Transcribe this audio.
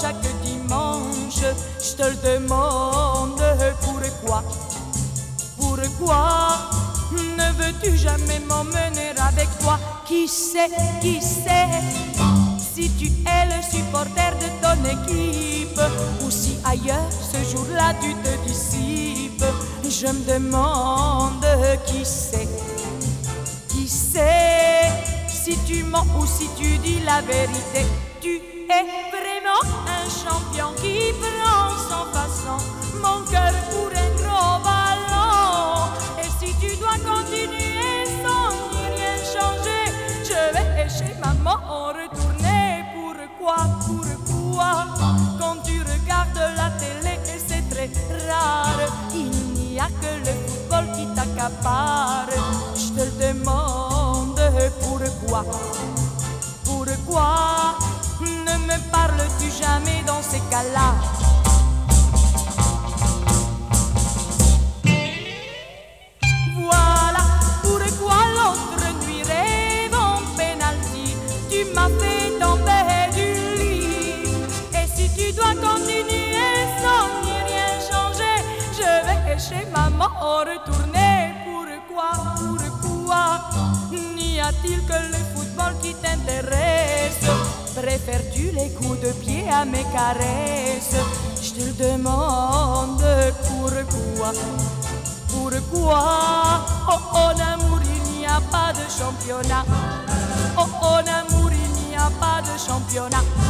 chaque dimanche. Je te le demande, pourquoi Pourquoi ne veux-tu jamais m'emmener avec toi? Qui sait, qui sait? Si tu es le supporter de ton équipe ou si ailleurs ce jour-là tu te dissipes. Je me demande qui sait, qui sait? Si tu mens ou si tu dis la vérité. Tu es vraiment un champion qui prend sans façon mon cœur pour un gros ballon. Et si tu dois continuer sans rien changer, je vais chez maman en retourner. Pourquoi, pourquoi, quand tu regardes la télé, et c'est très rare, il n'y a que le football qui t'accapare. Je te demande pourquoi, pourquoi? Me parles-tu jamais dans ces cas-là? Voilà pourquoi l'autre nuit rêve en penalty. Tu m'as fait tomber du lit. Et si tu dois continuer sans ni rien changer, je vais chez maman retourner. Pourquoi, pourquoi n'y a-t-il que le football qui t'intéresse? Préfères-tu les coups de pied à mes caresses Je te le demande pourquoi pourquoi? Oh, en amour, il n'y a pas de championnat. Oh, en amour, il n'y a pas de championnat. Oh,